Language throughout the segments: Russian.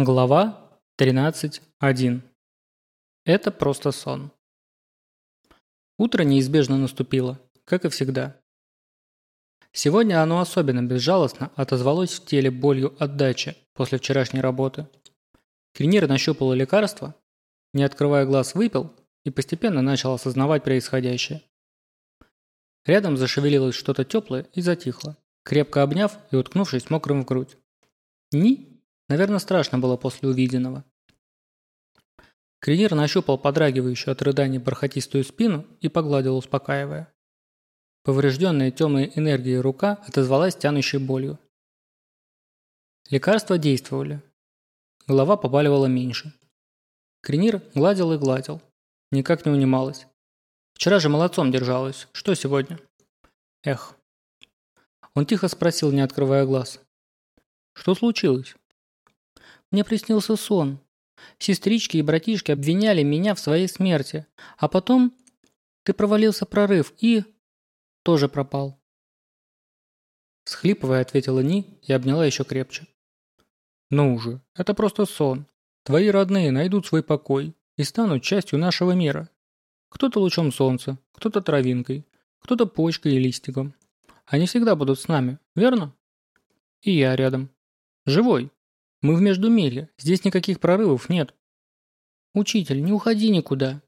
Глава 13.1. Это просто сон. Утро неизбежно наступило, как и всегда. Сегодня оно особенно безжалостно отозвалось в теле болью отдачи после вчерашней работы. Кринир нащупал лекарство, не открывая глаз выпил и постепенно начал осознавать происходящее. Рядом зашевелилось что-то теплое и затихло, крепко обняв и уткнувшись мокрым в грудь. Ни Наверное, страшно было после увиденного. Кринир нащупал подрагивающую от рыданий бархатистую спину и погладил, успокаивая. Поврежденная темной энергией рука отозвалась тянущей болью. Лекарства действовали. Голова побаливала меньше. Кринир гладил и гладил. Никак не унималась. Вчера же молодцом держалась. Что сегодня? Эх. Он тихо спросил, не открывая глаз. Что случилось? Мне приснился сон. Сестрички и братишки обвиняли меня в своей смерти. А потом ты провалился прорыв и... тоже пропал. Схлипывая, ответила Ни и обняла еще крепче. Ну уже, это просто сон. Твои родные найдут свой покой и станут частью нашего мира. Кто-то лучом солнца, кто-то травинкой, кто-то почкой и листиком. Они всегда будут с нами, верно? И я рядом. Живой. Мы в Междумирье, здесь никаких прорывов нет. Учитель, не уходи никуда.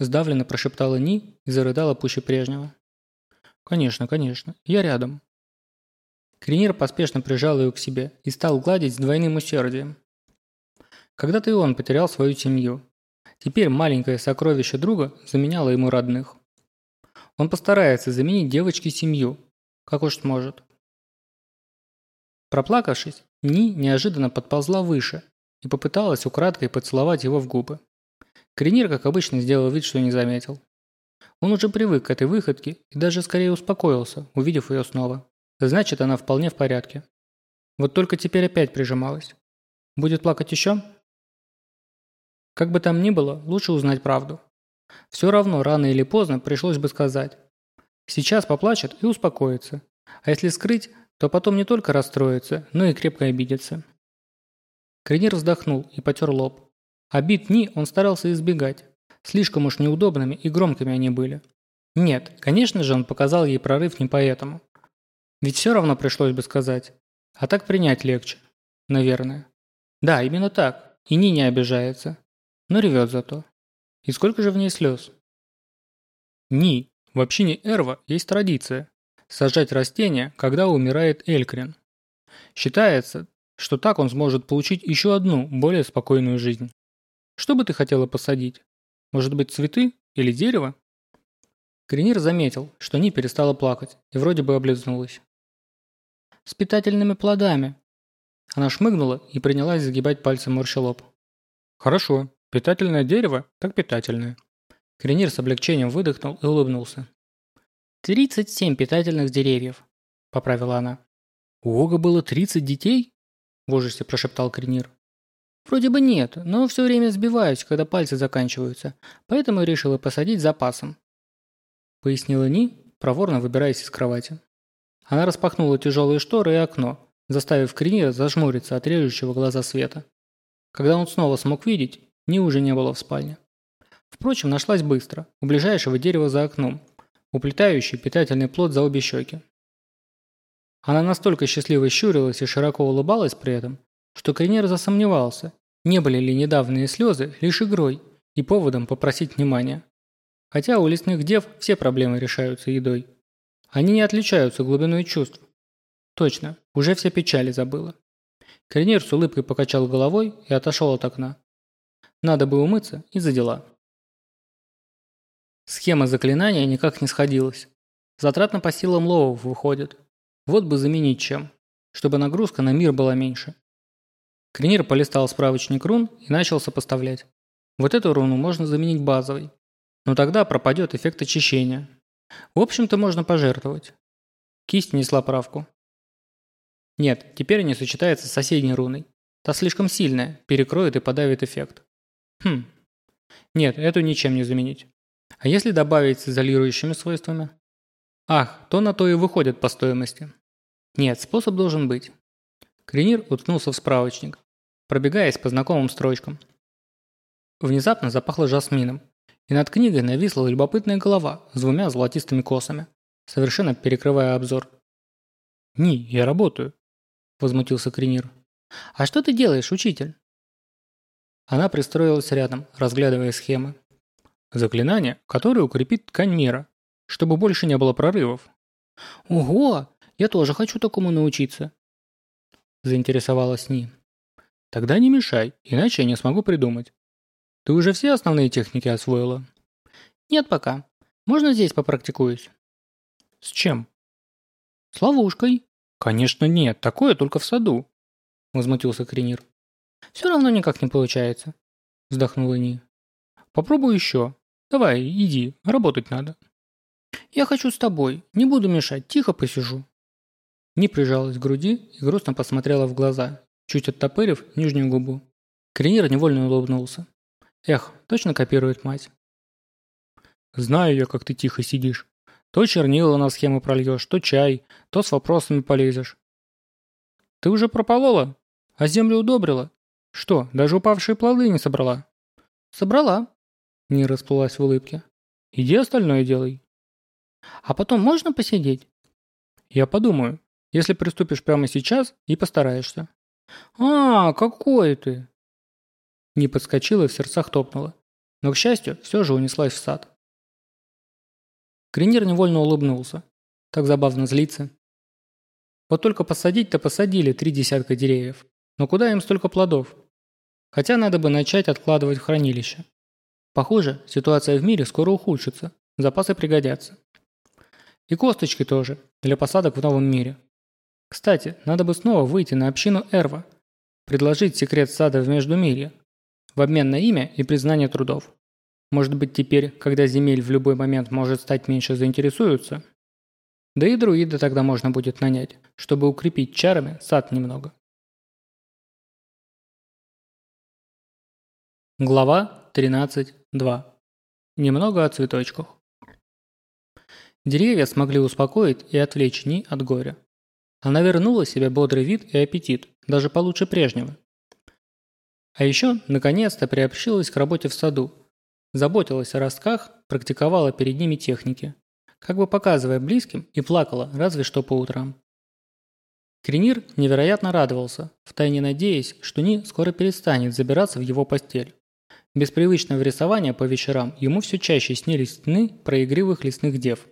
Сдавленно прошептала Ни и зарыдала пуще прежнего. Конечно, конечно, я рядом. Кринир поспешно прижал ее к себе и стал гладить с двойным усердием. Когда-то и он потерял свою семью. Теперь маленькое сокровище друга заменяло ему родных. Он постарается заменить девочке семью, как уж сможет. Проплакавшись, Ни неожиданно подползла выше и попыталась украдкой поцеловать его в губы. Кренир, как обычно, сделал вид, что не заметил. Он уже привык к этой выходке и даже скорее успокоился, увидев ее снова. Значит, она вполне в порядке. Вот только теперь опять прижималась. Будет плакать еще? Как бы там ни было, лучше узнать правду. Все равно, рано или поздно, пришлось бы сказать. Сейчас поплачет и успокоится. А если скрыть, то потом не только расстроится, но и крепко обидится. Кренир вздохнул и потер лоб. Обид Ни он старался избегать. Слишком уж неудобными и громкими они были. Нет, конечно же, он показал ей прорыв не поэтому. Ведь все равно пришлось бы сказать. А так принять легче. Наверное. Да, именно так. И Ни не обижается. Но ревет зато. И сколько же в ней слез? Ни. В общине Эрва есть традиция сажать растения, когда умирает Элькрин. Считается, что так он сможет получить еще одну, более спокойную жизнь. Что бы ты хотела посадить? Может быть цветы или дерево? Кренир заметил, что Ни перестала плакать и вроде бы облизнулась. «С питательными плодами». Она шмыгнула и принялась загибать пальцем морща «Хорошо, питательное дерево, так питательное». Кренир с облегчением выдохнул и улыбнулся. «Тридцать семь питательных деревьев», – поправила она. «У Ога было тридцать детей?» – в ужасе прошептал Кринир. «Вроде бы нет, но все время сбиваюсь, когда пальцы заканчиваются, поэтому решила посадить запасом», – пояснила Ни, проворно выбираясь из кровати. Она распахнула тяжелые шторы и окно, заставив Кринира зажмуриться от режущего глаза света. Когда он снова смог видеть, Ни уже не было в спальне. Впрочем, нашлась быстро, у ближайшего дерева за окном – уплетающий питательный плод за обе щеки. Она настолько счастливо щурилась и широко улыбалась при этом, что Кринер засомневался, не были ли недавние слезы лишь игрой и поводом попросить внимания. Хотя у лесных дев все проблемы решаются едой. Они не отличаются глубиной чувств. Точно, уже все печали забыла. Кринер с улыбкой покачал головой и отошел от окна. Надо бы умыться и за дела. Схема заклинания никак не сходилась. Затратно по силам ловов выходит. Вот бы заменить чем, чтобы нагрузка на мир была меньше. Кренир полистал справочник рун и начал сопоставлять. Вот эту руну можно заменить базовой. Но тогда пропадет эффект очищения. В общем-то можно пожертвовать. Кисть несла правку. Нет, теперь не сочетается с соседней руной. Та слишком сильная, перекроет и подавит эффект. Хм. Нет, эту ничем не заменить. А если добавить с изолирующими свойствами? Ах, то на то и выходит по стоимости. Нет, способ должен быть. Кренир уткнулся в справочник. пробегаясь по знакомым строчкам. Внезапно запахло жасмином, и над книгой нависла любопытная голова с двумя золотистыми косами, совершенно перекрывая обзор. «Ни, я работаю», – возмутился Кринир. «А что ты делаешь, учитель?» Она пристроилась рядом, разглядывая схемы. Заклинание, которое укрепит ткань мира, чтобы больше не было прорывов. «Ого! Я тоже хочу такому научиться!» Заинтересовалась Ни. «Тогда не мешай, иначе я не смогу придумать. Ты уже все основные техники освоила?» «Нет пока. Можно здесь попрактикуюсь?» «С чем?» «С ловушкой». «Конечно нет, такое только в саду», – возмутился Кринир. «Все равно никак не получается», – вздохнула Ни. «Попробуй еще. Давай, иди, работать надо». «Я хочу с тобой. Не буду мешать, тихо посижу». Ни прижалась к груди и грустно посмотрела в глаза, чуть оттопырив нижнюю губу. Кринир невольно улыбнулся. Эх, точно копирует мать. Знаю я, как ты тихо сидишь. То чернила на схему прольешь, то чай, то с вопросами полезешь. Ты уже прополола? А землю удобрила? Что, даже упавшие плоды не собрала? Собрала. Не расплылась в улыбке. Иди остальное делай. А потом можно посидеть? Я подумаю, если приступишь прямо сейчас и постараешься. А, какой ты! Не подскочила и в сердцах топнула. Но, к счастью, все же унеслась в сад. Кринир невольно улыбнулся. Так забавно злиться. Вот только посадить-то посадили три десятка деревьев. Но куда им столько плодов? Хотя надо бы начать откладывать в хранилище. Похоже, ситуация в мире скоро ухудшится. Запасы пригодятся. И косточки тоже, для посадок в новом мире. Кстати, надо бы снова выйти на общину Эрва. Предложить секрет сада в Междумирье, в обмен на имя и признание трудов. Может быть теперь, когда земель в любой момент может стать меньше заинтересуются? Да и друида тогда можно будет нанять, чтобы укрепить чарами сад немного. Глава 13.2. Немного о цветочках. Деревья смогли успокоить и отвлечь Ни от горя. Она вернула себе бодрый вид и аппетит, даже получше прежнего. А еще, наконец-то, приобщилась к работе в саду. Заботилась о ростках, практиковала перед ними техники. Как бы показывая близким, и плакала, разве что по утрам. Кренир невероятно радовался, втайне надеясь, что Ни скоро перестанет забираться в его постель. Без привычного рисования по вечерам ему все чаще снились сны про игривых лесных дев.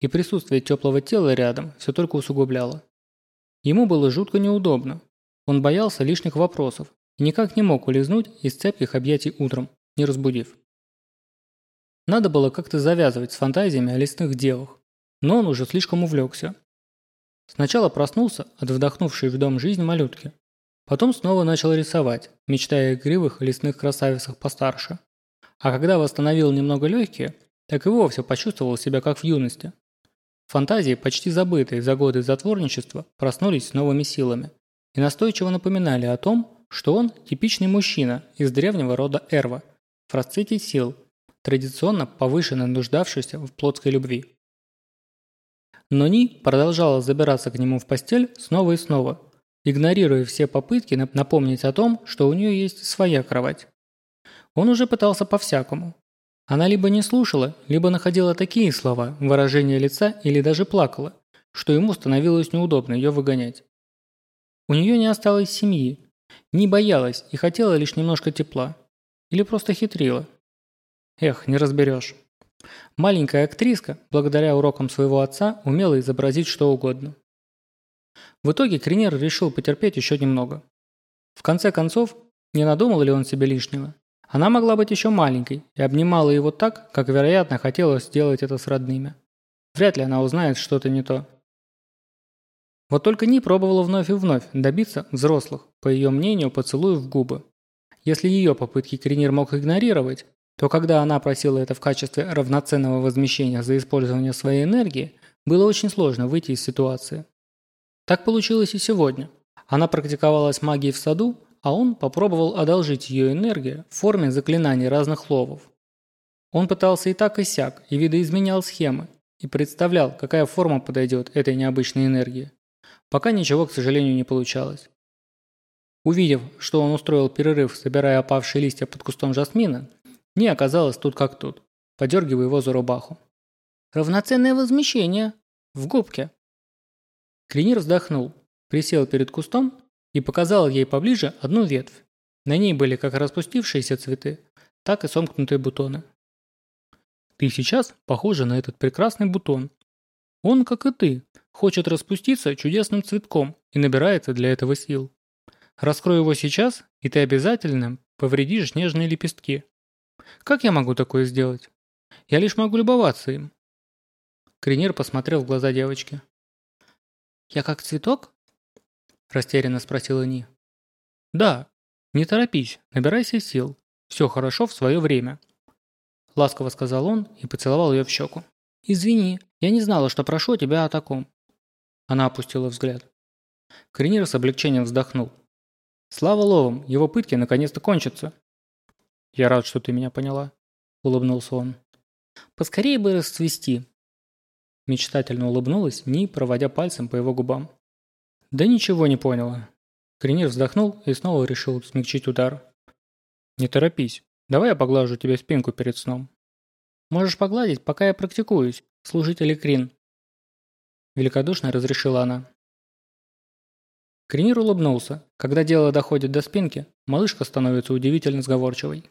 И присутствие теплого тела рядом все только усугубляло. Ему было жутко неудобно. Он боялся лишних вопросов, и никак не мог улизнуть из цепких объятий утром, не разбудив. Надо было как-то завязывать с фантазиями о лесных девах, но он уже слишком увлекся. Сначала проснулся от вдохнувшей в дом жизнь малютки. Потом снова начал рисовать, мечтая о игривых лесных красавицах постарше. А когда восстановил немного легкие, так и вовсе почувствовал себя как в юности. Фантазии, почти забытые за годы затворничества, проснулись с новыми силами и настойчиво напоминали о том, что он типичный мужчина из древнего рода Эрва, в расцвете сил, традиционно повышенно нуждавшийся в плотской любви. Но Ни продолжала забираться к нему в постель снова и снова, игнорируя все попытки напомнить о том, что у нее есть своя кровать. Он уже пытался по-всякому. Она либо не слушала, либо находила такие слова, выражения лица или даже плакала, что ему становилось неудобно ее выгонять. У нее не осталось семьи, не боялась и хотела лишь немножко тепла. Или просто хитрила. Эх, не разберешь. Маленькая актриска, благодаря урокам своего отца, умела изобразить что угодно. В итоге Кринер решил потерпеть еще немного. В конце концов, не надумал ли он себе лишнего? Она могла быть еще маленькой и обнимала его так, как, вероятно, хотела сделать это с родными. Вряд ли она узнает что-то не то. Вот только не пробовала вновь и вновь добиться взрослых, по ее мнению, поцелуев в губы. Если ее попытки Кринир мог игнорировать, то когда она просила это в качестве равноценного возмещения за использование своей энергии, было очень сложно выйти из ситуации. Так получилось и сегодня. Она практиковалась магией в саду, а он попробовал одолжить ее энергию в форме заклинаний разных ловов. Он пытался и так и сяк, и видоизменял схемы, и представлял, какая форма подойдет этой необычной энергии. Пока ничего, к сожалению, не получалось. Увидев, что он устроил перерыв, собирая опавшие листья под кустом жасмина, не оказалось тут как тут, подергивая его за рубаху. «Равноценное возмещение! В губке!» Клинир вздохнул, присел перед кустом и показал ей поближе одну ветвь. На ней были как распустившиеся цветы, так и сомкнутые бутоны. «Ты сейчас похожа на этот прекрасный бутон. Он, как и ты, хочет распуститься чудесным цветком и набирается для этого сил. Раскрой его сейчас, и ты обязательно повредишь нежные лепестки. Как я могу такое сделать? Я лишь могу любоваться им. Кринер посмотрел в глаза девочки. «Я как цветок?» Растерянно спросила Ни. «Да. Не торопись, набирайся сил. Все хорошо в свое время». Ласково сказал он и поцеловал ее в щеку. «Извини, я не знала, что прошу тебя о таком». Она опустила взгляд. Кринер с облегчением вздохнул. «Слава ловам, его пытки наконец-то кончатся». «Я рад, что ты меня поняла», — улыбнулся он. «Поскорее бы расцвести». Мечтательно улыбнулась Ни, проводя пальцем по его губам. «Да ничего не поняла». Кринер вздохнул и снова решил смягчить удар. «Не торопись. Давай я поглажу тебе спинку перед сном». «Можешь погладить, пока я практикуюсь, служитель Крин». Великодушно разрешила она. Кринир улыбнулся. Когда дело доходит до спинки, малышка становится удивительно сговорчивой.